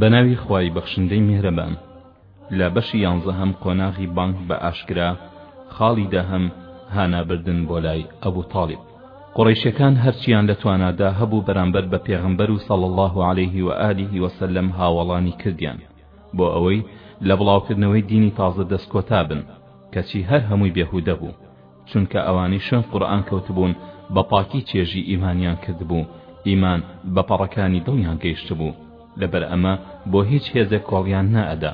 بەناوی خوای بەخشندەی میهرەبان. لە بەشی یانزەهەم قۆناغی بانگ بە ئاشکرا خاڵی دەهەم هانا بردن بۆ لای ابو طالب قوڕەیشەکان هەرچیان لە توانادا هەبوو بەرامبەر بە پێغەمبەر و صلی اللە علیه و آله و سلم هاوەڵانی کردیان بۆ ئەوەی لە بڵاوکردنەوەی دینی تازە دەست کۆتا بن کەچی هەر هەمووی بێهودە بوو چونکە ئەوانی شوێن قورئان کەوتبوون بەپاکی چێژی ئیمانیان کردبوو ئیمان بەپەڕەکانی دڵیان گەیشتبوو لەبەر ئەمە بۆ هیچ هێزێک کۆڵیان نەئەدا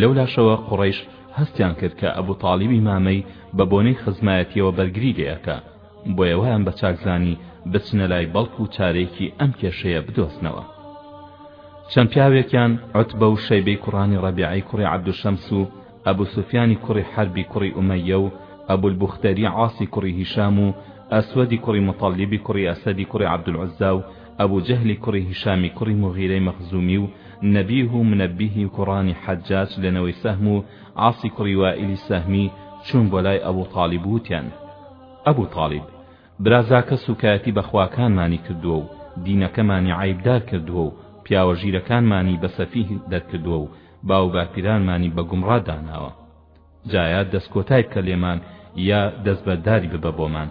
لەولاشەوە قوڕەیش هەستیان کرد کە ئەبو تاڵیبی مامەی بە بۆنەی خزمایەتیەوە بەرگری لێ ئەکا بۆیە وایان بەچاک زانی بچنە لای بەڵکو چارەیەکی ئەم کێشەیە بدۆزنەوە چەند پیاوێکیان عوتبە و شەیبەی کوڕانی ڕەبیعەی کوڕی عەبدوشەمس و ئەبو سوفیانی کوڕی حەربی کوڕی ئومەیە و ئەبو البوختەری عاسی کوڕی هیشام و ئەسوەدی کوڕی موتەڵیبی کوڕی ئەسەدی کوڕی عەبدولعوزا و ئەبو جەهلی کوڕی هیشامی کوڕی موغیرەی مەخزومی و نەبیه و منەبیهی کوڕانی حەجاج لە نەوەی سەهم و عاسی کوڕی وائیلی سەهمی چوون بۆ لای ئەبو تاڵیب و وتیان ئەبو تاڵیب برازاکە سوکایەتی بە خواکانمانی کردووە و دینەکەمانی عەیبدار کردووە و پیاوە ژیرەکانمانی بە سەفیه دەرکردووە و باو باپیرانمانی بە گومڕا داناوە جا یا دەست کۆتای بکە لێمان یا دەست بەرداری ببە بۆمان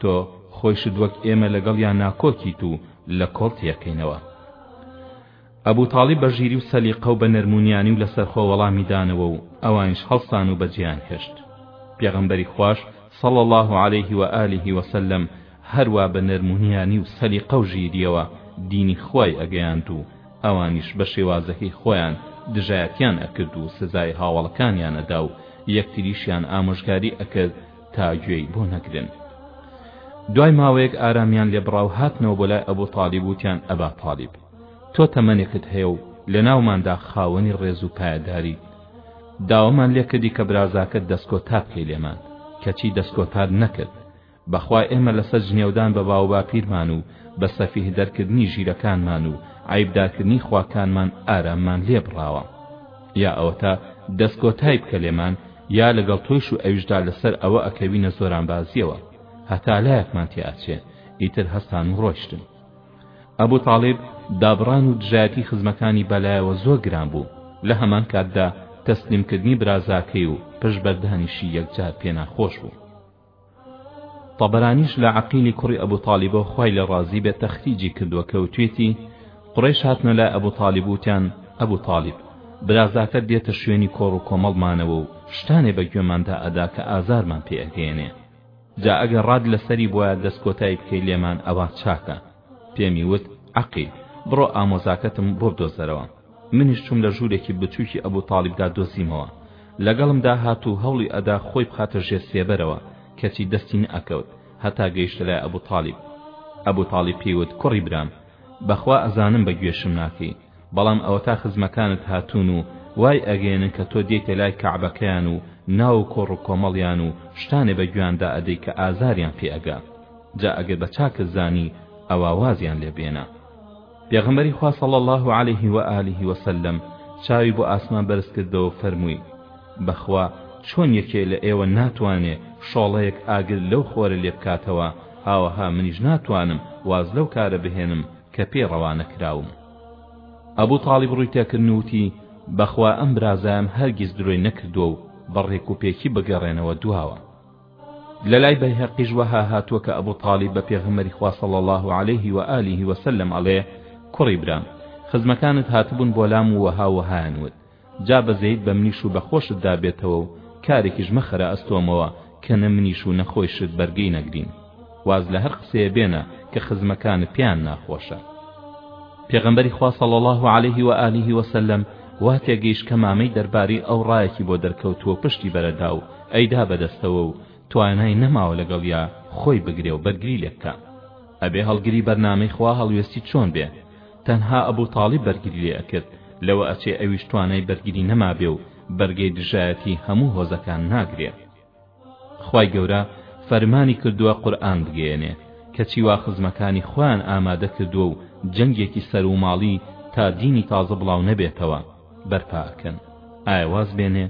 تۆ خۆیشت وەک ئێمە لەگەڵیان ناکۆکیت و لە کۆڵ تێکەینەوە ئەبوو تاڵی بە ژیری و سەلیقە و بە نەرمونیانی و لەسەرخۆ وەڵامی دانەوە و ئەوانیش هەڵسان و بەجێیان هێشت پێغەمبەری خواش صلی الله عليه و آله وسلم هەروا بە نەرمونیانی و سەلیقە و ژیریەوە دینی خوای ئەگەیاند و ئەوانیش بە شێوازەکەی خۆیان دژایەتیان ئەکرد و سزای هاوەڵەکانیان ئەدا و یەکتریشیان ئامۆژگاری ئەکرد تا گوێی بۆ نەگرن دوای ماوەیەک ئارامیان لێبڕاو هاتنەوە بۆ لای ئەبو تالیب وتیان ئەبا تالیب تۆ تەمەنێکت هەیە و لە ناوماندا خاوەنی ڕێز و پایەداری داوامان لێکردی کە برازاکەت دەستکۆتا بکەی لێمان کەچی دەستکۆتار نەکرد بەخوا ئێمە لەسەر جنێودان بە باوباپیرمان و بە سەفیه دەرکردنی ژیرەکانمان و عەیبدارکردنی خواکانمان ئاراممان لێ بڕاوە یا ئەوەتا دەست کۆتای بکە لێمان یا لەگەڵ تۆیش و ئەویشدا لەسەر ئەوە ئەکەوینە زۆرانبازیەوە هەتا لایەکمان تێ ئەچێ ئیتر هەستان و ڕۆیشتن ئەبوو تاالب دابڕان و دژایەتی خزمەکانی بەلایەوە زۆر گران بوو لە هەمان کاتدا تەسلیمکردنی برازاکەی و پشت بەردانیشی یەکجار پێناخۆش بوو تەبەرانیش لە عەقیلی کوڕی ئەبو تالیبەوە خوای لێ ڕازی بێت تەخریجی کردووە کە وتوێتی قوڕەیش هاتنە لای ئەبو تالیب وتیان ئەبو تالیب برازاکەت دێتە شوێنی کۆڕ و کۆمەڵمانەوە و شتانێ بە گوێماندا ئەدا کە ئازارمان پێ ئەگەیەنێ جا ئەگەر ڕات لەسەری بوایە دەست کۆتای بکەی لێمان ئەوا چاکە پێمی وت، عەقیل، بڕۆ ئامۆزاکەتم بۆ بدۆزەرەوە. منیش چووم لە ژوورێکی بچووکی ئەبوو تاڵیبدا دۆزیمەوە. لەگەڵمدا هات و هەوڵی ئەدا خۆی بخاتە ژێر سێبەرەوە، کەچی دەستی نەئەکەوت، هەتا گەیشتە لای ئەبوو تاڵیب. ئەبوو تاڵیب پێی وت، کوڕی برام، بە خوا ئەزانم بە گوێشم ناکەی، بەڵام ئەوەتا خزمەکانت هاتوون و وای ئەگەیەنن کە تۆ دێیتە لای کەعبەکەیان و ناو و کۆڕ و کۆمەڵیان و شتانێ بە گوێیاندا ئەدەی کە ئازاریان پێ ئەگا. جا ئەگەر بە چاکت زانی ئەوا وازیان لێ بێنە پێغەمبەری خوا صلی اللە علیه و آله و سلم چاوی بۆ ئاسمان بەرز کردەوە و فەرمووی بەخوا چۆن یەکێ لە ئێوە ناتوانێ شۆڵەیەک ئاگر لەو خۆرە لێ بکاتەوە هاوەها منیش ناتوانم واز لەو کارە بهێنم کە پێی ڕەوانە کراوم ئەبوو تاڵیب ڕووی تێکردن و وتی بەخوا ئەم برازایم هەرگیز درۆی نەکردووە و بە ڕێک و پێکی بگەڕێنەوە دواوە لەلای بەیهەقیش وەها هاتووە کە ئەبو تالیب بە پێغەمبەری خوا صلی اللە علیه و آله و سلم ئەڵێ، کوڕی برام خزمەکانت هاتبوون بۆ لام و وەها وەهایان وت، جا بەزەییت بە منیش و بە خۆشت دا بێتەوە و کارێکیش مەخەرە ئەستۆمەوە کە نە منیش و نە خۆیشت بەرگەی نەگرین. واز لە هەر قسەیە بێنە کە خزمەکانت پێیان ناخۆشە پێغەمبەری خوا صلی اللە علیه و آله و سلم وا تێگەیشت کە مامەی دەربارەی ئەو ڕایەکی بۆ دەرکەوتووە پشتی بەرەدا و ئەیدا بەدەستەوە و توانای نەماوە لەگەڵیا خۆی بگرێ و بەرگری لێ بکا ئەبێ هەڵگری بەرنامەی خوا هەڵوێستی چۆن بێ تەنها ئەبوو تاڵیب بەرگری لێ ئەکرد لەوە ئەچێ ئەویش توانای بەرگری نەمابێ و بەرگەی دژایەتی هەموو هۆزەکان ناگرێ خوای گەورە فەرمانی کردووە قورئان بگەیەنێ کەچی وا خزمەکانی خۆیان ئامادە کردووە و جەنگێکی سەروماڵی تا دینی تازە بڵاو نەبێتەوە بەرپا ئەکەن ئایا واز بێنێ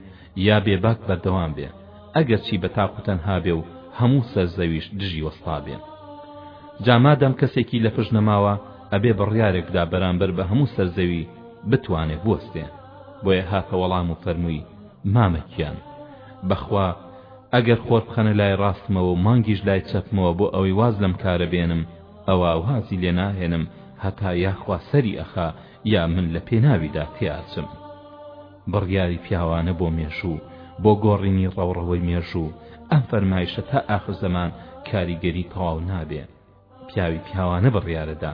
یا بێباک بەردەوام بێ ئەگەرچی بە تاق و تەنها بێ و هەموو سەر زەویش دژی وەستا بێ جا مادەم کەسێکی لە پشت نەماوە ئەبێ بڕیارێک بدا بەرامبەر بە هەموو سەر زەوی بتوانێ بوەستێ بۆیە هاتە وەڵام و فەرمووی مامە گیان بەخوا ئەگەر خۆر بخەنە لای ڕاستمەوە و مانگیش لای چەپمەوە بۆ ئەوەی واز لەم کارە بێنم ئەوا وازی لێ ناهێنم هەتا یاخوا سەری ئەخا یا من لە پێناویدا تێئەچم بڕیاری پیاوانە بۆ مێژوو بۆ گۆڕینی ڕەوڕەوەی مێژوو ئەم فەرمایشە تا ئاخر زەمان کاریگەری تەواو نابێ پیاوی پیاوانە بڕیارەدا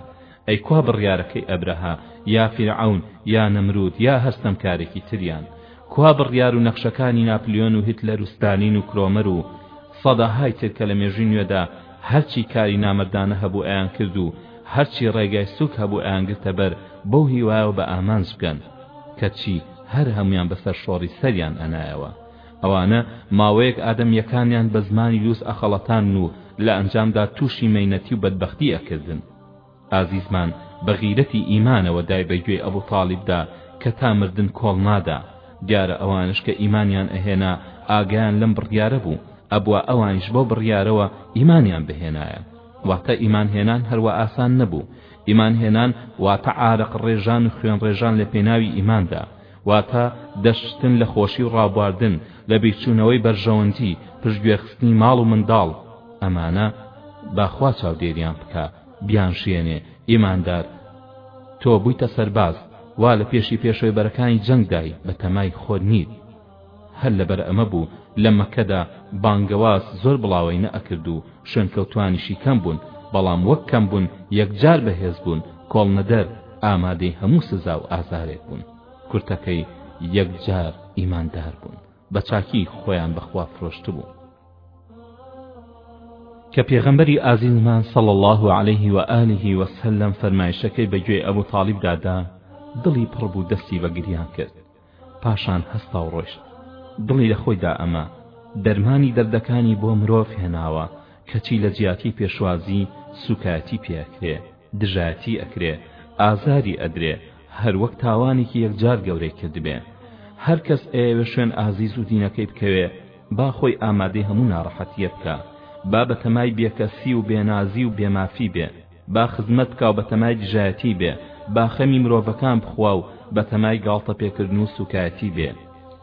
ئەی کوا بڕیارەکەی ئەبرەها یا فیرعەون یا نەمرود یا هەر ستەمکارێکی تریان کوا بڕیار و نەخشەکانی ناپلیۆن و هیتلەر و ستالین و کرۆمەر و سەدەهای تر کە لە مێژوی نوێدا هەرچی کاری نامەردانە هەبوو ئەیان کرد و هەرچی ڕێگای سوک هەبوو ئەیان گرتە بەر بەو هیوایەوە بە ئامانج بگەن کەچی هەر هەمویان بەسەر شۆڕی سەریان ئەنایەوە ئەوانە ماوەیەک ئادەمیەکانیان بە زمانی لوس ئەخەڵەتاندن و لە ئەنجامدا توشی مەینەتی و بەدبەختی ئەکردن ئازیزمان بە غیرەتی ئیمانەوە دای بە گوێی ئەبو تالیبدا کە تا مردن کۆڵ نادا دیارە ئەوانش کە ئیمانیان ئەهێنا ئاگایان لەم بڕیارە بوو ئەبوا ئەوانیش بەو بڕیارەوە ئیمانیان بهێنایە واتە ئیمان هێنان هەروا ئاسان نەبوو ئیمان هێنان واتە عارەق ڕێژان و خوێن ڕێژان لە پێناوی ئیماندا واتە دەشتن لە خۆشی و ڕابواردن، لە بیرچوونەوەی بەرژەوەندی، پشتگوێخستنی ماڵ و منداڵ، ئەمانە با خوا چاودێریان بکا، بیانشێنێ، ئیماندار، تۆ بوویتە سەرباز، وا لە پێشی پێشێوبەرەکانی جەنگدای، بەتەمای خۆت نیت. هەر لەبەر ئەمە بوو لە مەککەدا بانگەواز زۆر بڵاوەی نەئەکرد و شوێنکەوتوانیشی کەم بوون بەڵام وەک کەم بوون یەکجار بەهێز بوون کۆڵنەدەر ئامادەی هەموو سزا و ئازارێک بوون کورتەکەی یەکجار ئیماندار بوون بە چاکی خۆیان بەخوا فرۆشتبوو کە پێغەمبەری ئازیزمان صلی الله عليه و آله و سلم فەرمایشەکەی بە گوێی ئەبو طالیبدا دا دڵی پڕ بوو دەستی بە گریان کرد پاشان هەستا و ڕۆیشت دڵی لە خۆیدا ئەمە دەرمانی دەردەکانی بۆ مرۆڤ هێناوە کەچی لە جیاتی پێشوازی سوکایەتی پێ ئەکرێ دژایەتی ئەکرێ ئازاری ئەدرێ هەر وەک تاوانێکی یەکجار گەورەی کردبێ هەر کەس ئەیەوێ شوێن ئازیز و دینەکەی بکەوێ با خۆی ئامادەی هەموو ناڕەحەتیە بکە با بەتەمای بێکەسی و بێنازی و بێمافی بێ با خزمەت بکاو بەتەمای دژایەتی بێ با خەمی مرۆڤەکان بخواو بەتەمای گاڵتە پێکردن و سوکایەتی بێ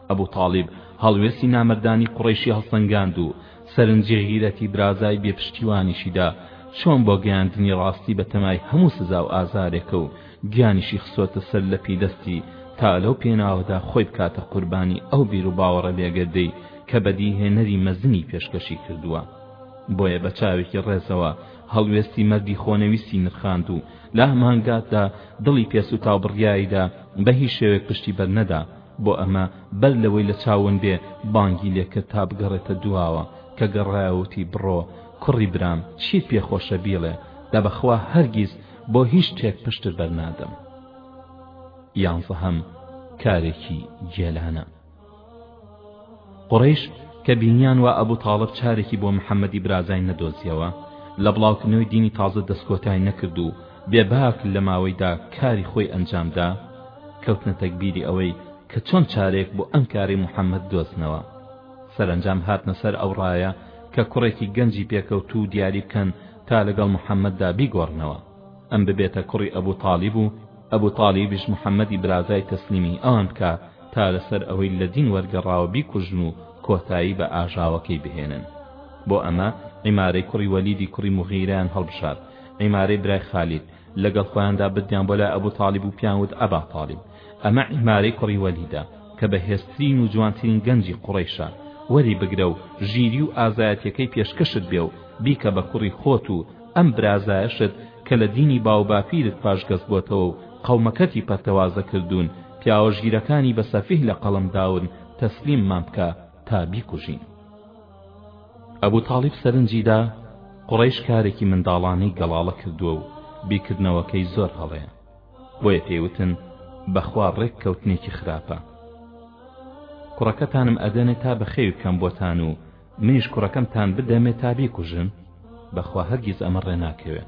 ئەبو تالیب هەڵوێستی نامەردانی قوڕەیشی هەڵسەنگاند و سەرنجی غیرەتی برازای بێ پشتیوانیشی دا چۆن بۆ گەیاندنی ڕاستی بەتەمای هەموو سزاو ئازارێکە و گیانیشی خستۆتە سەر لەپی دەستی تا لەو پێناوەدا خۆی بکاتە قوربانی ئەو بیروباوەڕە بێگەردەی کە بەدیهێنەری مەزنی پێشکەشی کردووە بۆیە بەچاوێکی ڕێزەوە هەڵوێستی مەردی خۆنەویستی نرخاند و لەهەمانگاتدا دڵی پێ سوتاو بڕیاریدا بەهیچ شێوەیەک پشتی بەرنەدا بۆ ئەمە بەر لەوەی لەچاو ون بێ بانگی لێکرد تا بگەڕێتە دواوە کە گەڕایەوە وتی بڕۆ کوڕی برام چیت پێ خۆشە بیڵێ دەبەخوا هەرگیز بۆ هیچ شتێک پشتت بەرنادەم یانزەهەم کارێکی گێلانە قوڕەیش کە بینیان وا ئەبو تاڵب چارێکی بۆ محەمەدی برازای نەدۆزیەوە لە بڵاوکردنەوەی دینی تازە دەست کۆتای نەکرد و بێباک لە ماوەیدا کاری خۆی ئەنجامدا کەوتنە تەگبیری ئەوەی کە چۆن چارێک بۆ ئەم کاری محەمەد دۆزنەوە سەرەنجام هاتنە سەر ئەو ڕایە کە کوڕێکی گەنجی پێکەوتوو دیاری بکەن تا لەگەڵ محەمەددا بیگۆڕنەوە ئەم ببێتە کوڕی ئەبو تالیب و ئەبو تالیبیش محمدی برازای تەسلیمی ئەوان بکا تا لەسەر ئەوەی لە دین وەرگەڕاوە بیکوژن و کۆتایی بە ئاژاوەکەی بهێنن بۆ ئەمە عیمارەی کوڕی وەلیدی کوڕی موغیرەیان هەڵبژارد عیمارەی برای خالید لەگەڵ خۆیاندا بردیان بۆ لای ئەبو تالیب و پیان وت ئەبا تالیب ئەمە عیمارەی کوڕی وەلیدە کە بەهێزترین و جوانترین گەنجی قوڕەیشە وەری بگرە و ژیری و ئازایەتیەکەی پێشکەشت بێ و بیکە بە کوڕی خۆت و ئەم برازایەشت کە لە دینی باوباپیرت پاشگەز بۆتەوە و قەومەکەتی پەرتەوازە کردوون پیاوە ژیرەکانی بە سەفیه لە قەڵەم داون تەسلیممان بکە تا بیکوژین ئەبو تاڵیب سەرنجی دا قوڕەیش کارێکی منداڵانەی گەڵاڵە کردووە و بیکردنەوەکەی زۆر هەڵەیە بۆیە پێی وتن بەخوا ڕێک کەوتنێکی خراپە کوڕەکەتانم ئەدەنێ تا بەخێوی بکەم بۆتان و منیش کوڕەکەمتان بدەمێ تا بیکوژن بەخوا هەرگیز ئەمە ڕێناکەوێ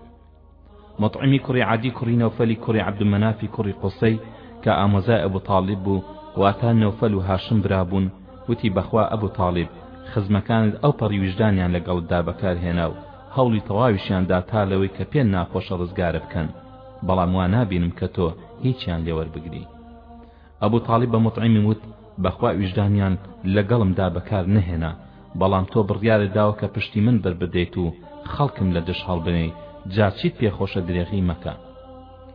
مطعمی کوڕی عادی کوڕی نەوفەلی کوڕی عەبدمەنافی کوڕی قوسەی کە ئامۆزای ئەبو تاڵیب بوو واتا نەوفەل و هاشم برابوون وتی بەخوا ئەبو تاڵیب خزمەکانت ئەو پەڕی ویژدانیان لەگەڵتدا بەکارهێنا و هەوڵی تەواویشیاندا تا لەوەی کە پێن ناخۆشە ڕزگارە بکەن بەڵام وا نابینم کە تۆ هیچیان لێوەربگری ئەبو تاڵیب بە موتعیمی وت، بەخوا ویژدانیان لەگەڵمدا بەکار نەهێنا، بەڵام تۆ بڕیارت داوە کە پشتی من بەربدەیت و خەڵکم لە دژ هەڵبنێی، جا چیت پێ خۆشە درێغی مەکە.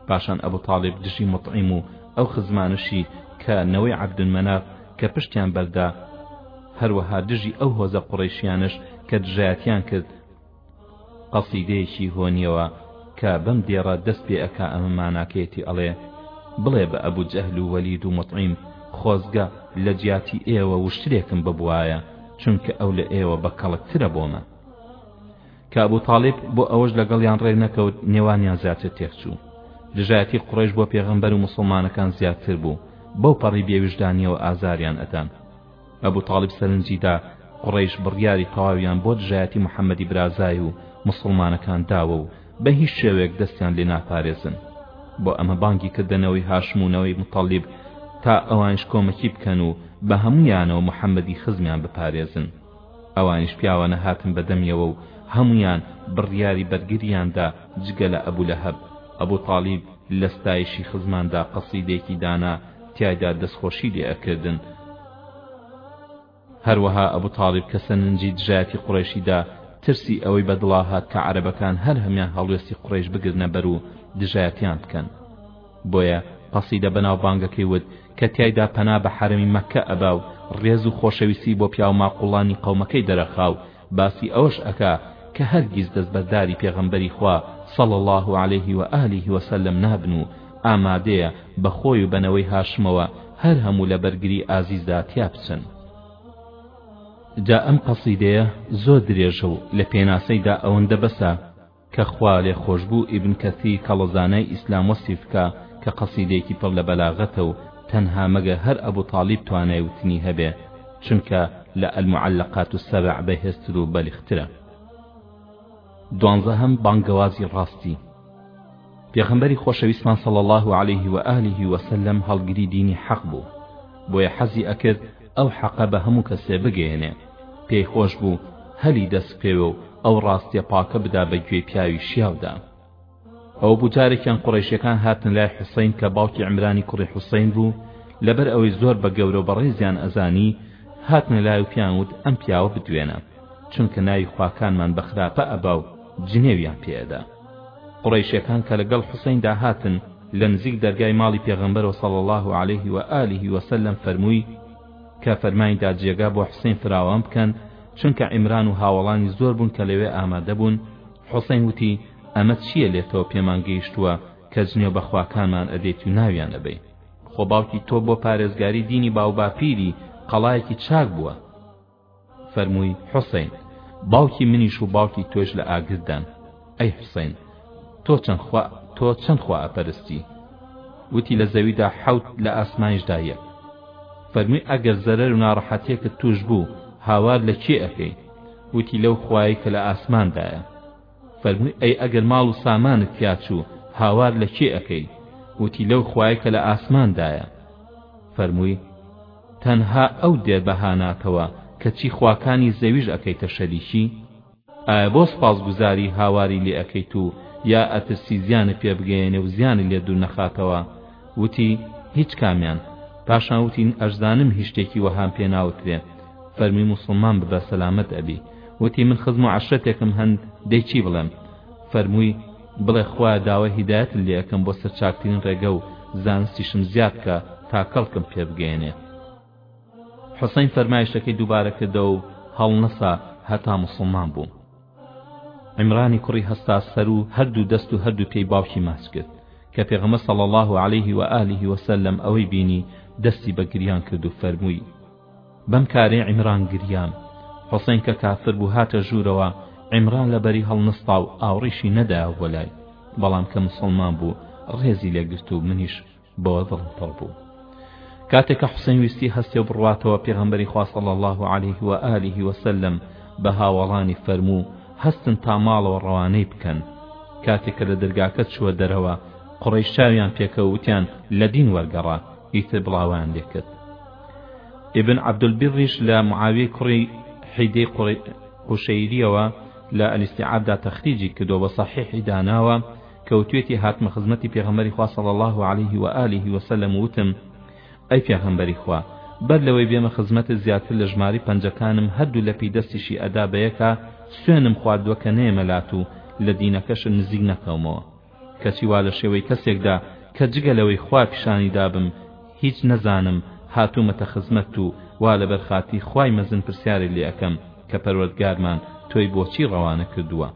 پاشان ئەبو تاڵیب دژی موتعیم و ئەو خزمانەشی کە نەوەی عەبدولمەناف کە پشتیان بەردا، هەروەها دژی ئەو هۆزە قوڕەیشییانەش کە دژایەتیان کرد، قەسیدەیەکی هۆنیەوە کە بەم دێڕە دەست پێ ئەکا ئەمە ماناکەیەتی ئەڵێ بڵێ بە ئەبو جەهل و وەلید و موتعیم خۆزگە لە جیاتی ئێوە وشترێکم ببوایە چونکە ئەو لە ئێوە بە کەڵک ترە بۆمە کە ئەبو تاڵیب بۆ ئەوەش لەگەڵیان ڕێک نەکەوت نێوانیان زیاتر تێکچوو دژایەتی قڕێش بۆ پێغەمبەر و مسلمانەکان زیاتر بوو بەو پەڕی بێویژدانیەوە ئازاریان ئەدان ئەبو تاڵیب سەرنجی دا قوڕەیش بڕیاری تەواویان بۆ دژایەتی محەمەدی برازای و موسڵمانەکان داوە و بە هیچ شێوەیەک دەستیان لێ ناپارێزن بۆ ئەمە بانگی کردە نەوەی هاشم و نەوەی موتەڵیب تا ئەوانیش کۆمەکی بکەن و بە هەموویانەوە محەمەدی خزمیان بپارێزن ئەوانیش پیاوانە هاتن بە دەمیەوە و هەموویان بڕیاری بەرگرییاندا جگە لە ئەبو لەهەب ئەبو تاڵیب لە ستایشی خزماندا قەسیدەیەکی دانا تیایدا دەستخۆشی لێ ئەکردن هەروەها ئەبو تاڵیب کە سەننجی دژایەتی قوڕەیشیدا ترسی ئەوەی بەدڵا هات کە عەرەبەکان هەر هەمیان هەڵوێستی قوڕەیش بگرنە بەر و دژایەتیان بکەن بۆیە قەسیدە بەناوبانگەکەی وت کە تیایدا پەنا بە حەرەمی مەککە ئەبا و ڕێز و خۆشەویستی بۆ پیاو ماقوڵانی قەومەکەی دەرەخا و باسی ئەوەش ئەکا کە هەرگیز دەستبەرداری پێغەمبەری خوا صلی اللە علیه و آله و سلم نابن و ئامادەیە بە خۆی و بە نەوەی هاشمەوە هەر هەموو لە بەرگری ئازیزدا تیا بچن. جا ئەم قەسیدەیە زۆر درێژە و لە پێناسەیدا ئەوەندە بەسە کە خوا لێ خۆش بوو ئیبن کەثیر کە ڵە زانای ئیسلام وەسفی بکا کە قەسیدەیەکی پڕ لە بەلاغەتە و تەنها مەگە هەر ئەبو تاڵیب توانای وتنی هەبێ چونکە لە المعلقات السبع بە هێزتر و بەلیغترە دوانزەهەم بانگەوازی ڕاستی پێغەمبەری خۆشەویستمان صلی اللە علیه و آله و سلم هەڵگری دینی حەق بوو بۆیە حەزی ئەکرد ئەو حەقە بە هەموو کەسێ بگەیەنێ پێی خۆش بوو هەلی دەست بکەوێ و ئەو ڕاستیە پاکە بدا بە گوێی پیاوی شیاودا ئەوە بوو جارێکیان قوڕەیشەکان هاتن لای حوسەین کە باوکی عمرانی کوڕی حوسەین بوو لەبەر ئەوەی زۆر بە گەورە و بەڕێزیان ئەزانی هاتنە لای و پیان وت ئەم پیاوە بدوێنە چونکە ناوی خواکانمان بە خراپە ئەبا و جنێویان پێ ئەدا قوڕەیشەکان کە لەگەڵ حوسەیندا هاتن لە نزیک دەرگای ماڵی پێغەمبەرەوە صلی اللە علیه و آله و سلم فەرمووی کە فەرمانیدا جێگا بۆ حوسەین فراوان بکەن چونکە عیمران و هاوەڵانی زۆر بوون کە لەوێ ئامادە بوون حوسەین وتی ئەمە چییە لێتەوە پێمان گەیشتووە کە جنێو بە خواکانمان ئەدەیت و ناویان ئەبەی خۆ باوکی تۆ بۆ پارێزگاری دینی باوباپیری قەڵایەکی چاک بووە فەرمووی، حوسەین، باوکی منیش و باوکی تۆش لە ئاگردان، ئەی حوسەین، تۆ چەند خوا ئەپەرستی؟ وتی، لە زەویدا حەوت، لە ئاسمانیشدا یەک. فەرمووی، ئەگەر زەرەر و ناڕەحەتییەکت تووش بوو، هاوار لە کێ ئەکەی؟ وتی، لەو خوایەی کە لە ئاسماندایە. فەرمووی ئەی ئەگەر ماڵ و سامانت تیا چوو هاوار لە کێ ئەکەی وتی لەو خوایەی کە لە ئاسماندایە فەرمووی تەنها ئەو دێ بەهاناتەوە کەچی خواکانی زەویش ئەکەیتە شەریکی ئایا بۆ سپاسگوزاری هاواری لێ ئەکەیت و یا ئەترسی زیانت پێ بگەیەنێ و زیانت لێ دوور نەخاتەوە وتی، هیچ کامیان. پاشان وتین، ئەشزانم هیچ شتێکی وەهام پێ ناوترێ. فەرمی موسڵمان ببە سەلامەت ئەبی. وتی، من خزم و عەشرەتێکم هەن، دەی چی بڵێم؟ فەرمووی، بڵێ خوایە داوای هیدایەتت لێ ئەکەم بۆ سەر چاکترین ڕێگە و زانستیشم زیاد بکە تا کەڵکم پێ بگەیەنێ. حوسەین فەرمایشتەکەی دووبارە کردەوە و هەڵنەسا هەتا موسڵمان بوو. عیمرانی کوڕی هەستا سەر و هەردوو دەست و هەردوو پێی باوکی ماچ کرد کە پێغەمبەر صلی اللە علیه و آله و سلم ئەوەی بینی دەستی بە گریان کرد و فەرمووی بەم کارەی عیمران گریام حسین کە کافر بوو هاتە ژوورەوە عیمران لە بەری هەڵنەستا و ئاوڕیشی نەدایەوە بۆ لای بەڵام کە موسڵمان بوو ڕێزی لێ گرت و منیش بەوە دڵم پڕ بوو کاتێک کە حوسین ویستی هەستێ و بڕواتەوە پێغەمبەری خوا صلی الله علیه و آله وسلم بە هاوەڵانی فەرموو هەستن تا ماڵەوە ڕەوانەی بکەن کاتێک کە لە دەرگاکە چووە دەرەوە قڕیش چاویان پێکەوە وتیان لە دین وەرگەڕا ئیتر بڵاوان لێکرد ابن عەبدولبیڕیش لە معاویەی کوڕی حیدی قوشەیریەوە لە ئەلیستیعابدا تەخریجی کردو بە صحیحی داناوە کەوتوێتی هاتمە خزمەتی پێغەمبەری خوا صلی اللە علیه و آله و سلم و وتم، ئەی پێغەمبەری خوا بەر لەوەی بێمە خزمەتت زیاتر لە ژمارەی پەنجەکانم هەردوو لەپی دەستیشی ئەدا بەیەکا سوێنم خواردوە کە نێمە لات و لە دینەکەشت نزیک نەکەومەوە کەچی وا لە شێوەی کەسێکدا کە جگە لەوەی خوا پیشانی دابم هیچ نەزانم هاتوومەتە خزمەت و وا لەبەر خاتری خوای مەزن پرسیارت لێ ئەکەم کە پەروەردگارمان تۆی بۆچی ڕەوانە کردووە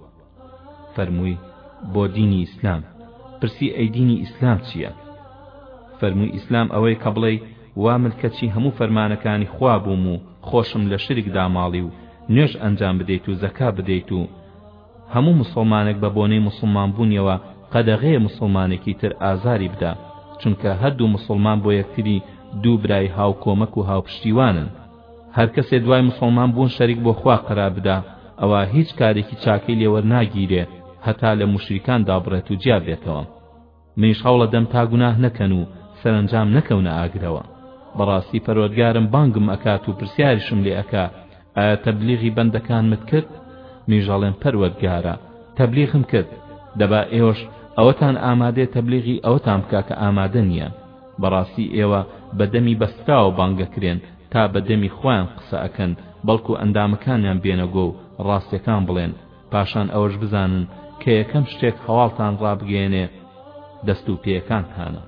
فەرمووی، بۆ دینی ئیسلام. پرسی، ئەی دینی ئیسلام چییە؟ فەرمووی، ئیسلام ئەوەیە کە بڵێی، وا من کەچی هەموو فەرمانەکانی خوا بووم و خۆشم لە شرک داماڵی و نوێژ ئەنجام بدەیت و زەکا بدەیت و هەموو موسڵمانێک بە بۆنەی موسڵمان بوونیەوە قەدەغەیە موسڵمانێکی تر ئازاری بدا چونکە هەردوو موسڵمان بۆ یەکتری دوو برای هاوکۆمەک و هاوپشتیوانن هەرکەسێ دوای موسڵمان بوون شەریک بۆ خوا قەرار بدا ئەوا هیچ کارێکی چاکەی لێ وەرناگیرێ هەتا لە موشریکان دابڕێت و جیا بێتەوە منیش هەوڵە دەم تا گوناه نەکەن و سەرەنجام نەکەونە ئاگرەوە بەڕاستی پەروەردگارم بانگم ئەکات و پرسیاریشم لێ ئەکا ئایا تەبلیغی بەندەکانمت کرد منیش ئەڵێم پەروەردگارە تەبلیغم کرد دەبا ئێوەش ئەوەتان ئامادەیە تەبلیغی ئەوەتان بکا کە ئامادە نییە بەڕاستی ئێوە بە دەمی بەستراوە بانگەکرێن تا بە دەمی خۆیان قسە ئەکەن بەڵکو ئەندامەکانیان بێنە گۆ و ڕاستیەکان بڵێن پاشان ئەوەش بزانن کە یەکەم شتێک هەواڵتان ڕابگەیەنێ دەست و پێیەکانتانە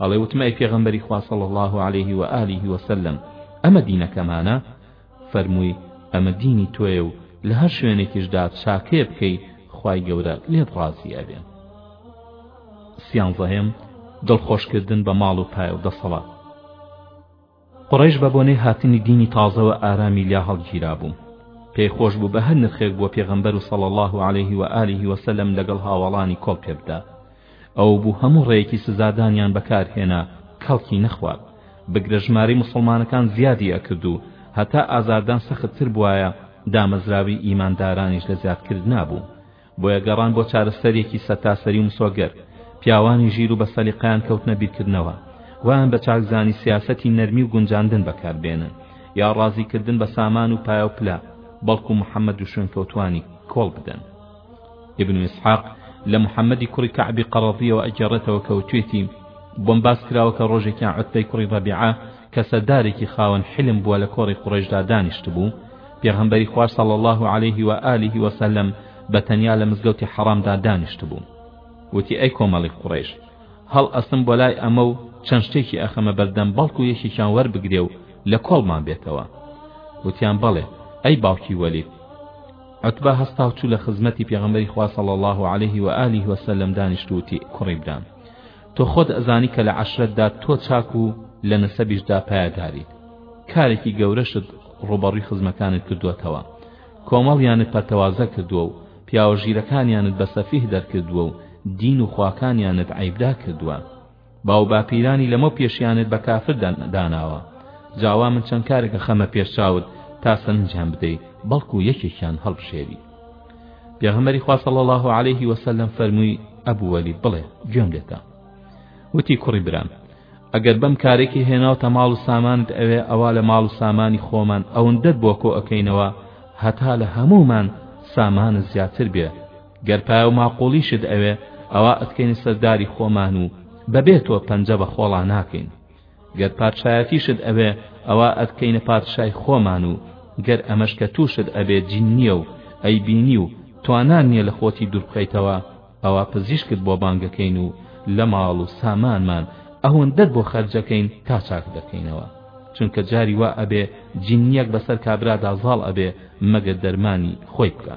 ئەڵێ وتم ئەی پێغەمبەری خوا صلی اللە علیه و آله وسلم ئەمە دینەکەمانە؟ فەرمووی ئەمە دینی تۆیە و لە هەر شوێنێکیشدا چاکەیە بکەی خوای گەورە لێت ڕازی ئەبێ سیانزەهەم دڵخۆشکردن بە ماڵ و پایە و دەسەڵات قڕیش بە بۆنەی هاتنی دینی تازەوە ئارامی لیا هەڵگیرا بوو پێی خۆش بوو بە هەر نرخێک بووە پێغەمبەر و سەڵ الله عليه و عليه وسلم لەگەڵ هاوڵانی کۆڵ پێبدا ئەوە بوو هەموو ڕێیەکی سزادانیان بەکارهێنا کەڵکی نەخوارد بگرە ژمارەی موسڵمانەکان زیادی ئەکرد و هەتا ئازاردان سەخت تر بوایە دامەزراوی ئیماندارانیش لە زیاد کردنا بوو بۆیە گەڕان بۆ چارەسەرێکی سەرتاسەری و مسۆگەر پیاوانی ژیر و بە سەلیقەیان کەوتنە بیرکردنەوە وایان بە چاک زانی سیاسەتی نەرمی و گونجاندن بەکاربێنن یا ڕازیکردن بە سامان و پایە و پلە بەڵکو محەممەد و شوێنکەوتوانی کۆڵ بدەن ابن اسحاق لە محمدی کوڕی کەعبی قەڕەزیەوە ئەگێڕێتەوە کە وتوێتی بۆم باس کراوە کە ڕۆژێکیان عوتبەی کوڕی ڕەبیعە کە سەردارێکی خاوەن حلم بووە لە کۆڕی قوڕێشدا دانیشتبوو پێغەمبەری خوا صلی الله علیه و آله و سلم بە تەنیا لە مزگەوتی حەڕامدا دانیشتبوو وتی ئەی کۆمەڵی قوڕێش هەڵ ئەسم بۆ لای ئەمە و چەند شتێکی ئەخەمە بەردەم بەڵکو یەکێکیان وەربگرێ و لە کۆڵمان بێتەوە وتیان بەڵێ ئەی باوکی وەلید عوتبە هەستا و چوو لە خزمەتی پێغەمبەری خوا صلی اللە علیه و آله و سلم دانیشت و وتی، کوڕی برام تۆ خۆت ئەزانی کە لە عەشرەتدا تۆ چاک و لە نەسەبیشدا پایەداریت کارێکی گەورەشت ڕووبەڕووی خزمەکانت کردووەتەوە کۆمەڵیانت پەرتەوازە کردووە و پیاوە ژیرەکانیانت بە سەفیه دەرکردووە و دین و خواکانیانت عەیبدار کردووە باو باپیرانی لەمەو پێشیانت بە کافر داناوە جا وا من چەند کارێک ئەخەمە پێش چاوت تا سەرنجیان بدەی بەڵکو یەکێکیان هەڵبژێری پێغەمبەری خوا صلی الله علیه و سلم فەرمووی ئەبو وەلید بڵێ گوێم لێتە وتی کوڕی برام ئەگەر بەم کارێکی هێناوتە ماڵ و سامانت ئەوێ ئەوا لە ماڵ و سامانی خۆمان ئەوەندەت بۆ کۆ ئەکەینەوە هەتا لە هەموومان سامانە زیاتر بێ گەر پایە و ماقوڵیشت ئەوێ ئەوا ئەتکەینە سەر داری خۆمان و بەبێ تۆ پەنجە بە خۆڵا ناکەین گەر پادشایەتیشت ئەوێ ئەوا ئەتکەینە پادشای خۆمان و گەر ئەمەش کە تووشت ئەبێ جین نییە و ئەیبینی و توانان نییە لە خۆتی دوور بخەیتەوە ئەوا پزیشکت بۆ بانگەکەین و لە ماڵ و سامانمان ئەوەندەت بۆ خەرجەکەین تا چاک دەکەینەوە چونکە جاری وا ئەبێ جینیەک بەسەر کابرادا زاڵ ئەبێ مەگەر دەرمانی خۆی بکە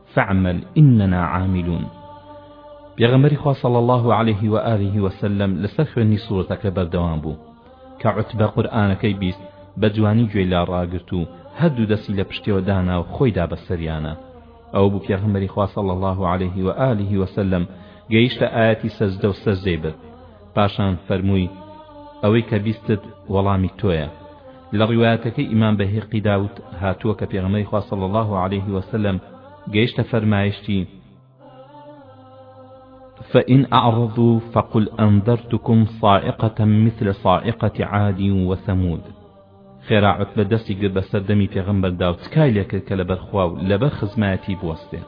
فاعمل اننا عاملون پێغەمبەری خوا صلی اللە علیه و آله و سلم لەسەر خوێندنی سورەتەکە بەردەوام بوو کە عوتبە قورئانەکەی بیست بە جوانی گوێی لا ڕاگرت و هەردوو دەستی لە پشتیەوە دانا و خۆی دا بەسەریانا ئەوە بوو پێغەمبەری خوا صلی اللە علیه و آله و سلم گەیشتە ئایەتی سەجدە و سەجدەی برد پاشان فەرمووی ئەوەی کە بیستت وەڵامی تۆیە لە ڕیوایەتەکەی ئیمام بەیهەقیدا هاتووە کە پێغەمبەری خوا صلی اللە علیه و سلم گەیشتە فەرمایشتی فإن أعرضوا فقل أنذرتكم صاعقة مثل صاعقة عاد وثمود خێرا عوتبە دەستی گرت بە سەردەمی پێغەمبەردا و تکای لێکرد کە لەبەر خوا و لەبەر خزمایەتی بوەستێ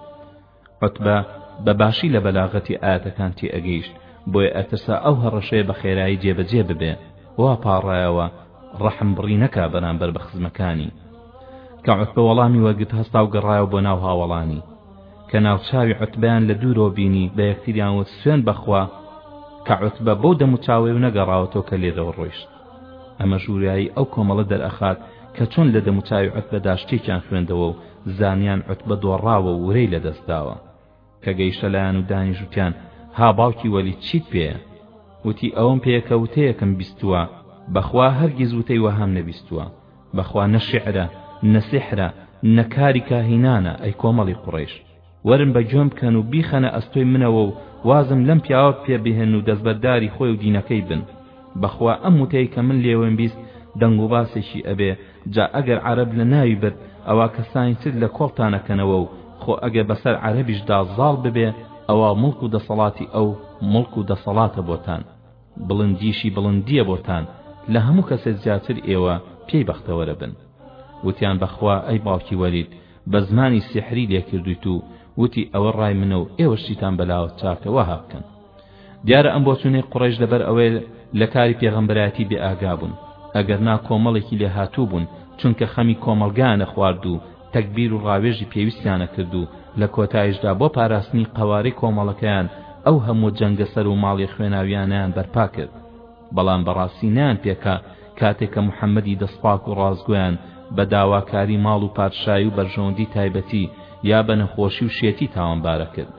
عوتبە بە باشی لە بەلاغەتی ئایەتەکان تێئەگەیشت، بۆیە ئەترسا ئەو هەڕەشەیە بە خێرایی جێبەجێ ببێ، وا پاڕایەوە ڕەحم بڕی نەکا بەرامبەر بە خزمەکانی. کە عوتبە وەڵامی وەرگرت هەستاو گەڕایەوە بۆ ناو هاوەڵانی. کە ناوچاوی عوتبەیان لە دوورەوە بینی بە یەکتریان وت سوێن بەخوا کە عوتبە بەو دەموچاوەی و نەگەڕاوەتەوە کە لێرەوە ڕۆیشت. ئەمەش وورایی ئەو کۆمەڵە دەرئەخات کە چۆن لە دەموچاوی عوتبەدا شتێکیان خوێندەوە و زانیان عوتبە دۆڕاوە و ورەی لە دەست داوە کە گەیشتە لایان و دانیش وتیان ها باوکی وەلید چیت پێیە وتی ئەوەم پێیە کە وتەیەکم بیستووە بەخوا هەرگیز وتەی وەهام نەبیستووە بەخوا نە شیعرە نە سیحرە نە کاری کاهینانە ئەی کۆمەڵی قوڕەیش وەرن بە گوێم بکەن و بیخەنە ئەستۆی منەوە و وازم لەم پیاوە پێ بهێن و دەستبەرداری خۆی و دینەکەی بن بەخوا ئەم وتەی کە من لێوەم بیست دەنگ و باسێکی ئەبێ جا ئەگەر عەرەب لە ناوی برد ئەوا کەسانی تر لە کۆڵتانەکەنەوە و خۆ ئەگە بەسەر عەرەبیشدا زاڵ ببێ ئەوا مڵک و دەسەڵاتی ئەو مڵک و دەسەڵاتە بۆتان بڵندیشی بڵندیە بۆتان لە هەموو کەسێ زیاتر ئێوە پێی بەختەوەرە بن وتیان بەخوا ئەی باوکی وەلید بە زمانی سیحری لێ کردویت و وتی ئەوە ڕای منە و ئێوەش چیتان بەلاوە چاکە وەها بکەن دیارە ئەم بۆچونەی قوڕیش لەبەر ئەوەی لە کاری پێغەمبەرایەتی بێ ئاگا بوون ئەگەر نا کۆمەڵێکی لێهاتوو بوون چونکە خەمی کۆمەڵگایانە خوارد و تەگبیر و ڕاوێژی پێویستیان ئەکرد و لە کۆتایشدا بۆ پاراستنی قەوارەی کۆمەڵەکەیان ئەو هەموو جەنگە سەر و ماڵی خوێناویانەیان بەرپا کرد بەڵام بەڕاستی نەیان پێکا کاتێ کە محەمەدی دەستپاک و ڕاستگۆیان بە داواکاری ماڵ و پادشایی و بەرژەوەندی تایبەتی یا بە نەخۆشی و شێتی تاوانبارە کرد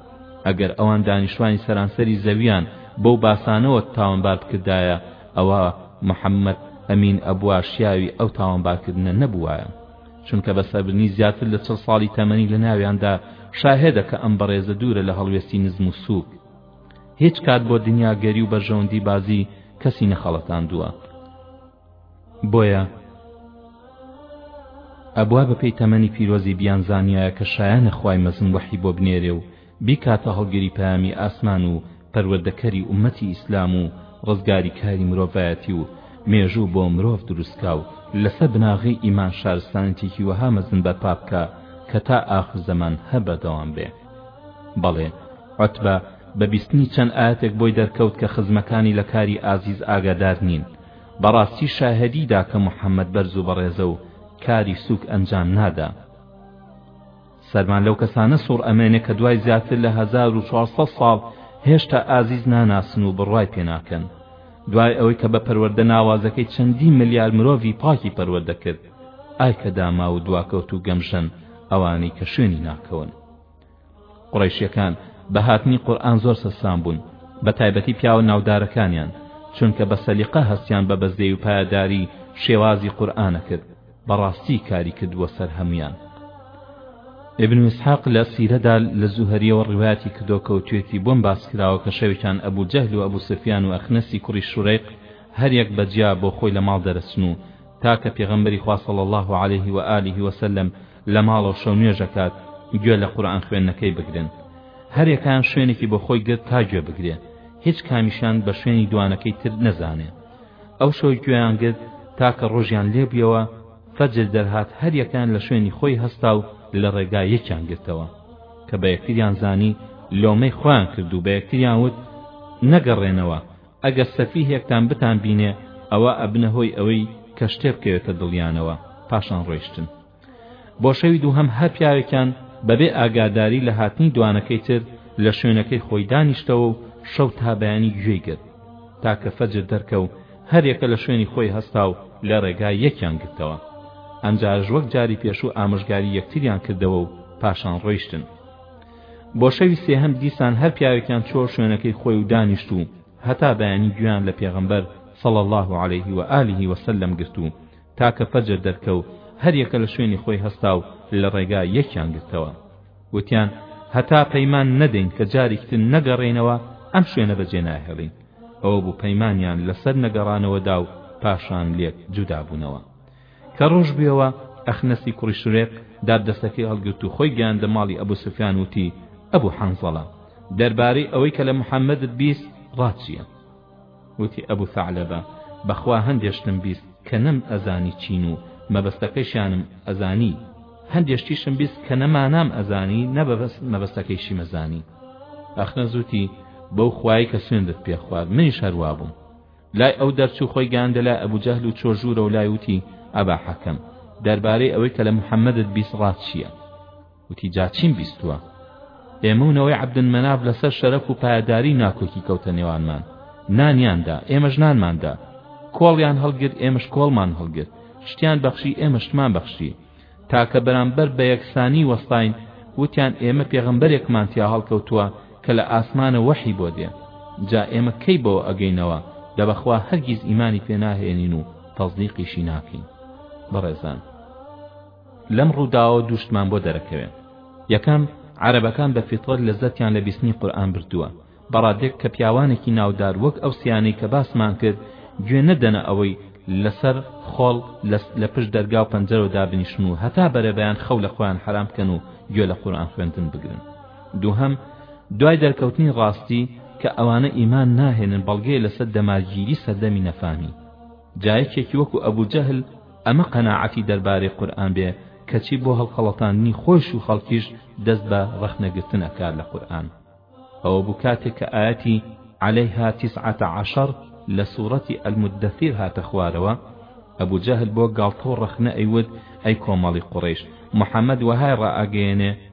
ئەگەر ئەوان دانیشتوانی سەرانسەری زەویان بەو باسانەوە تاوانبار بکردایە ئەوە محەمەد ئەمین ئەبوا شیاوی ئەو تاوانبارکردنە نەبووایە چونکە بەسەربردنی زیاتر لە چڵ ساڵی تەمەنی لە ناویاندا شاهێدە کە ئەم بەڕێزە دوورە لە هەڵوێستی نزم و سووک هیچ کات بۆ دنیاگەری و بەرژەوەندی بازی کەسی نەخەڵەتاندووە بۆیە ئەبوا بەپێی تەمەنی پیرۆزی بیان زانیایە کە شایەنە خوای مەزن وەحی بۆ بنێرێ و بیکاتە هەڵگری پەیامی ئاسمان و پەروەردەکەری ئوممەتی ئیسلام و ڕزگاریکاری مرۆڤایەتی و مێژوو بۆ مرۆڤ دروستکا و لەسەر بناغەی ئیمان شارستانێتیکی وەها مەزن بەرپا بکا کە تا ئاخر زەمان هەر بەردەوام بێ بەڵێ عوتبە بە بیستنی چەند ئاەتێک بۆی دەرکەوت کە خزمەکانی لە کاری ئازیز ئاگادار نین بەڕاستی شاهدی دا کە محەممەد بەرز و بەڕێزە و کاری سوک ئەنجام نادا سەرمان لەو کەسانە سوڕ ئەمێنێ کە دوای زیاتر لە هەزار و چوار سەد ساڵ هێشتا ئازیز ناناسن و بڕوای پێ ناکەن دوای ئەوەی کە بە پەروەردە ناوازەکەی چەندین ملیار مرۆڤی پاکی پەروەردە کرد ئای کە داما و دواکەوت و گەمژەن ئەوانەی کە شوێنی ناکەون قڕیشیەکان بە هاتنی قورآن زۆر سەسان بوون بە تایبەتی پیاوە ناودارەکانیان چونکە بە سەلیقە هەستیان بە بەزەی و پایەداری شێوازی قورآنە کرد بەڕاستی کاری کردووە سەر هەموویان ابن اسحاق لە سیرەدا لە زوهریەوە ڕوایەتی کردو کەوتوێتی بۆم باس کراوە کە شەوێکیان ئەبو جەهل و ئەبو سفیان و ئەخنەسی کوڕی شورەیق هەریەک بە جیا بۆ خۆی لە ماڵ دەرەچن و تاکە پێغەمبەری خوا صلی الله علیه و آله وسلم لە ماڵە و شەو نوێژەکات گوێ لە قورئان خوێندنەکەی بگرن هەرێکان شوێنێکی بۆ خۆی گرت تا گوێ بگرێ هیچ کامیشان بە شوێنی دوانەکەی تر نەزانێ ئەو شەوەی گوێیان گرت تا کە ڕۆژیان لێ بویەوە فەجر دەرهات هەر یەکەیان لە شوێنی خۆی هەستا و لە ڕێگا یەکیان گرتەوە کە بە یەکتریان زانی لۆمەی خۆیان کرد و بە یەکتریان وت نەگەڕێنەوە ئەگەر سەفیهێکتان بتان بینێ ئەوە ئەبنە هۆی ئەوەی کە شتێ بکەوێتە دڵیانەوە پاشان ڕۆیشتن بۆ شەوی دووهەم هەر پیاوێکیان بەبێ ئاگاداری لە هاتنی دوانەکەی تر لە شوێنەکەی خۆی دانیشتەوە و شەو تا بەیانی گوێی گرت تاکە فەجر دەرکەو هەریەکە لە شوێنی خۆی هەستا و لە ڕێگا یەکیان گرتەوە ئەمجارش وەک جاری پێشوو ئامۆژگاری یەکتریان کردەوە و پاشان ڕۆیشتن بۆ شەوی سێهەم دیسان هەر پیاوێکیان چۆ شوێنەکەی خۆی و دانیشت و هەتا بەیانی گویان لە پێغەمبەر صلى الله عليه وآله وسلم گرت و تاکە فەجر دەرکە و هەریەکە لە شوێنی خۆی هەستا و لە ڕێگا یەکیان گرتەوە وتیان هەتا پەیمان نەدەین کە جارێکی تر نەگەڕێینەوە ئەم شوێنە بەجێ ناهێڵین ئەوە بوو پەیمانیان لەسەر نەگەڕانەوەدا و پاشان لێک جودا بوونەوە کە ڕۆژ بووەوە ئەخنەسی کوڕی شرێق دابدەسەکەی هەڵگرت و خۆی گەیاندە ماڵی ئەبوو سفیان وتی ئەبوو حەنزەڵە دەربارەی ئەوەی کە لە محەممەدت بیست ڕات چییە وتی، ئەبو ثعلەبە، بەخوا هەندێ شتم بیست کە نەم ئەزانی چین و مەبەستەکەشیانم ئەزانی، هەندێ شتیشم بیست کە نە مانام ئەزانی نە مەبەستەکەیشیم ئەزانی. ئەخنەس وتی، بەو خوایەی کە سوێندت پێ خوارد، منیش هەر وا بووم. لای ئەو دەرچوو خۆی گەیاندە لای ئەبو جەهل و چۆ ژوورەوە لای وتی، ئەبا حەکەم، دەربارەی ئەوەی کە لە محەممەدت بیست ڕات چییە؟ وتی جا چیم بیستووە ئێمە و نەوەی عەبدولمەناف لەسەر شەرەف و پایەداری و ناکۆکی کەوتە نێوانمان نانیاندا ئێمەش نانماندا کۆڵیان هەڵگرت ئێمەش کۆڵمان هەڵگرت شتیان بەخشی ئێمە شتمان بەخشی تاکە بەرامبەر بە یەکسانی وەستاین وتیان ئێمە پێغەمبەرێکمان تیا هەڵکەوتووە کە لە ئاسمانە وەحی بۆ دێ جا ئێمە کەی بۆ ئەگەینەوە دەبەخوا هەرگیز ئیمانی پێناهێنین و تەزدیقیشی ناکەین بەڕێزان لەم ڕووداوە دوو شتمان بۆ دەرەکەوێ، یەکەم، عەرەبەکان بە فیترەت لەزەتیان لە بیستنی قورئان بردووە، بە ڕادەیەک کە پیاوانێکی ناودار وەک ئەو سیانەی کە باسمان کرد گوێ نەدەنە ئەوەی لەسەر خۆڵ لە پشت دەرگا و پەنجەرەوە دابنیشن و هەتا بەرەبەیان خەو لە خۆیان حەرام بکەن و گوێ لە قورئان خوێندن بگرن. دووهەم، دوای دەرکەوتنی ڕاستی کە ئەوانە ئیمان ناهێنن بەڵگەیە لەسەر دەمارگیری سەردەمی نەفامی. جا یەکێکی وەکو ئەبو جەهل ئەمە قەناعەتی دەربارەی قورئان بێ کەچی بۆ هەڵخەڵەتاندنی خۆیش و خەڵکیش دەست بە ڕەخنە گرتن ئەکات لە قورئان ئەوە بوو کاتێک کە ئایەتی عەلەیها تیسعەتە عەشەر لە سوڕەتی ئەلمودەثیر هاتە خوارەوە ئەبو جەهل بۆ گاڵتە و ڕەخنە ئەیوت ئەی کۆمەڵی قوڕەیش محەممەد وەهای ڕائەگەیەنێ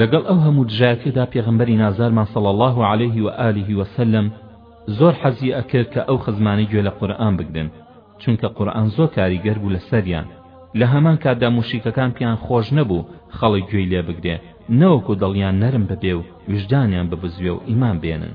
لەگەڵ ئەو هەموو دژایەتیەدا پێغەمبەری نازدارمان صلی اللە علیه و آله و سلم زۆر حەزی ئەکرد کە ئەو خزمانەی گوێ لە قورئان بگرن چونکە قورئان زۆر کاریگەر بوو لەسەریان لە هەمان کاتدا موشریکەکان پێیان خۆش نەبوو خەڵک گوێی لێ بگرێ نەوەکو دڵیان نەرم ببێ و ویژدانیان ببزوێ و ئیمان بێنن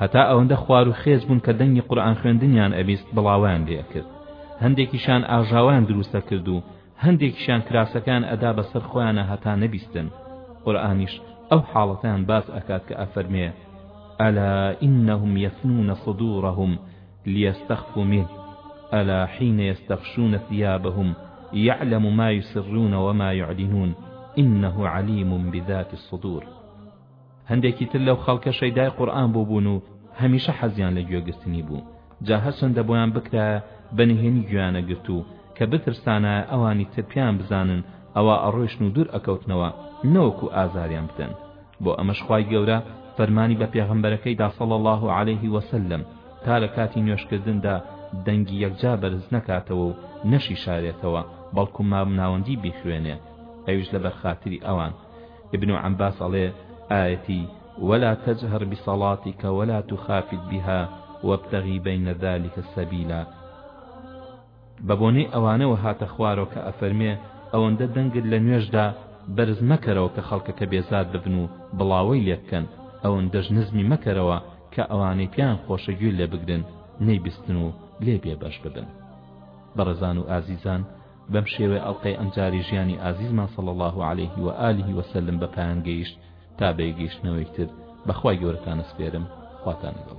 هەتا ئەوەندە خوار و خێچ بوون کە دەنگی قورئان خوێندنیان ئەبیست بڵاوەیان لێ ئەکرد هەندێکیشان ئاژاوەیان دروست ئەکرد و هەندێکیشان کراسەکەیان ئەدا بەسەر خۆیانە هەتا نەبیستن قورئانیش ئەو حاڵەتیان باس ئەکات کە ئەفەرمێ ئەلا ئینەهم یەفنونە صدورهم لیەستەخفو منه ئەلا حین یەستەخشونە ثیابهم یعلم ما یسرون وما یعلنون إنه علیم بذات الصدور هەندێکی تر لەو خەڵکە شەیدای قورئان بووبوون و هەمیشە حەزیان لە گوێگرتنی بوو جا هەرچەندە بۆیان بکرایە بە نهێنی گوێیانەگرت و کە بترسانایە ئەوانی تر پێیان بزانن ئەوا ئەڕۆیشتن و دوور ئەکەوتنەوە نەوەکو ئازاریان بدەن بۆ ئەمەش خوای گەورە فەرمانی بە پێغەمبەرەکەیدا صلی الله علیه وسلم تا لە کاتی نوێشکردندا دەنگی یەکجا بەرز نەکاتەوە و نەشیشارێتەوە بەڵکو مامناوەندی بیخوێنێ ئەویش لەبەر خاتری ئەوان ابن عباس ئەڵێ، ئایەتی، ولا تجهر بصلاتک ولا تخافت بها وابتغی بین ذلک سبیلا، بە بۆنەی ئەوانەوە هاتە خوارەوە کە ئەفەرمێ، ئەوەندە دەنگت لە نوێژدا بەرز مەکەرەوە کە خەڵکەکە بێزار ببن و بڵاوەی لێ بکەن، ئەوەندەش نزمی مەکەرەوە کە ئەوانەی پێیان خۆشە گوێ لێ بگرن، نەیبیستن و لێ بێبەش ببن. بەڕێزان و ئازیزان، بەم شێوەیە ئەڵقەی ئەمجاری ژیانی ئازیزمان صلی اللە علیه و آله و سلم بە پایان گەیشت تا بەیگەیشتنەوەی تر بەخوای گەورەتان ئەسپێرم خواتان لەگەڵ